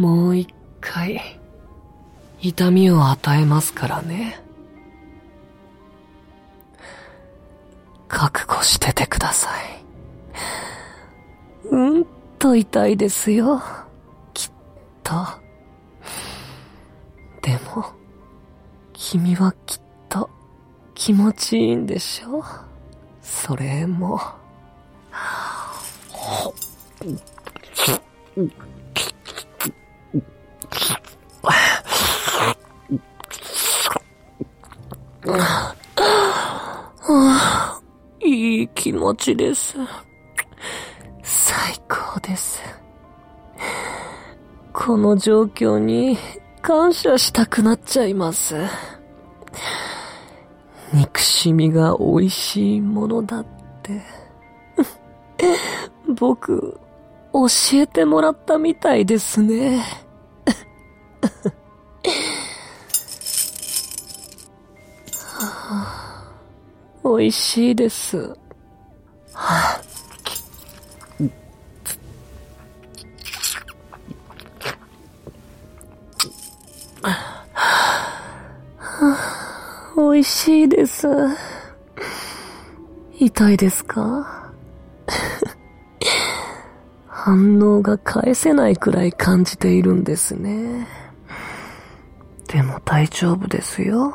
もう一回、痛みを与えますからね。覚悟しててください。うんと痛いですよ。きっと。でも、君はきっと気持ちいいんでしょそれも。いい気持ちです。最高です。この状況に感謝したくなっちゃいます。憎しみが美味しいものだって。僕、教えてもらったみたいですね。美味しいです。はあ、美味しいです。痛いですか？反応が返せないくらい感じているんですね。でも大丈夫ですよ。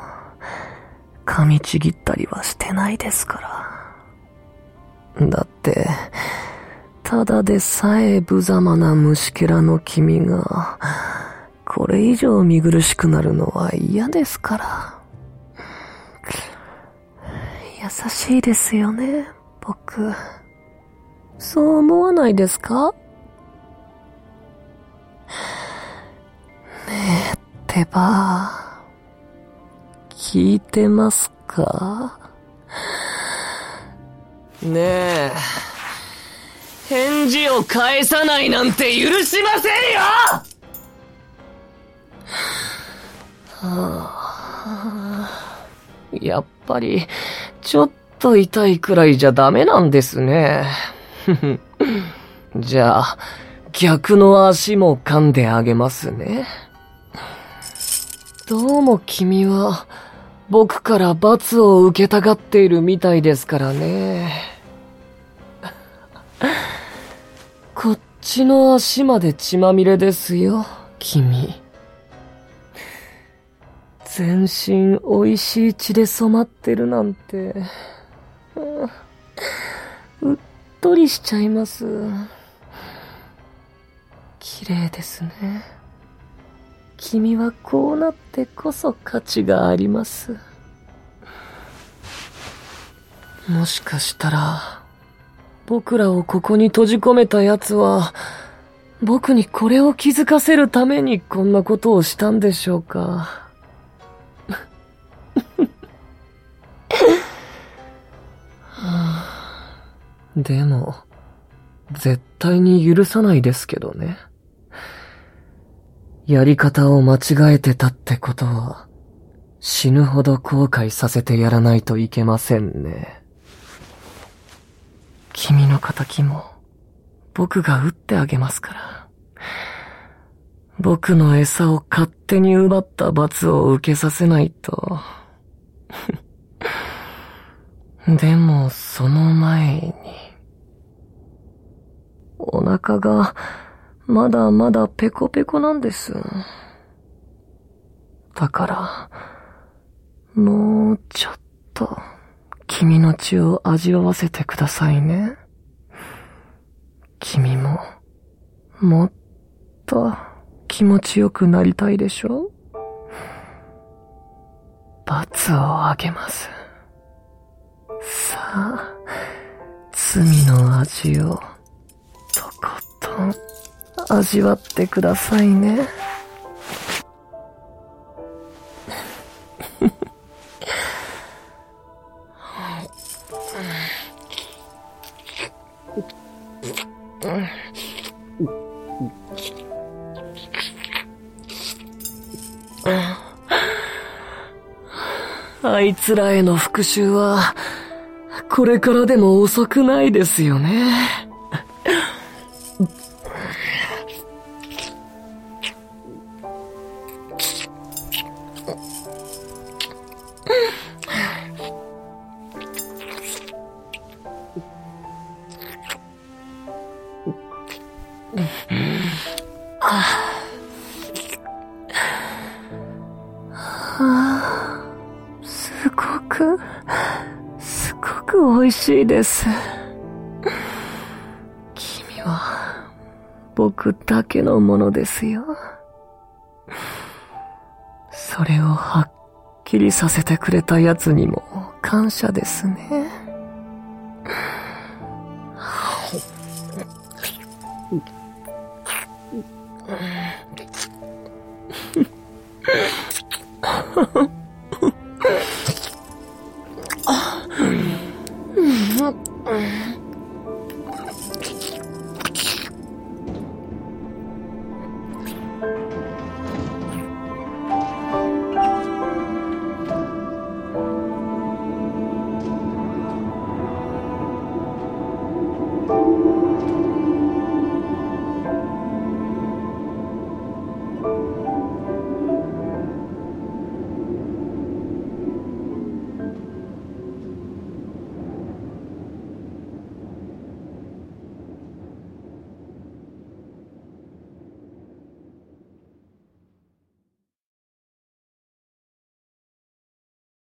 噛みちぎったりはしてないですから。だって、ただでさえ無様な虫けらの君が、これ以上見苦しくなるのは嫌ですから。優しいですよね、僕。そう思わないですか？ねえってば。聞いてますか？ねえ、返事を返さないなんて許しませんよはあ、やっぱり、ちょっと痛いくらいじゃダメなんですね。じゃあ、逆の足も噛んであげますね。どうも君は、僕から罰を受けたがっているみたいですからね。こっちの足まで血まみれですよ、君。全身美味しい血で染まってるなんて、うっとりしちゃいます。綺麗ですね。君はこうなってこそ価値があります。もしかしたら、僕らをここに閉じ込めた奴は、僕にこれを気づかせるためにこんなことをしたんでしょうか。でも、絶対に許さないですけどね。やり方を間違えてたってことは、死ぬほど後悔させてやらないといけませんね。君の仇も、僕が撃ってあげますから。僕の餌を勝手に奪った罰を受けさせないと。でも、その前に、お腹が、まだまだペコペコなんです。だから、もうちょっと、君の血を味わわせてくださいね。君も、もっと気持ちよくなりたいでしょ？罰をあげます。さあ、罪の味を、とことん味わってくださいね。あいつらへの復讐は、これからでも遅くないですよね。ああすごく、すごく美味しいです。君は、僕だけのものですよ。それをはっきりさせてくれた奴にも感謝ですね。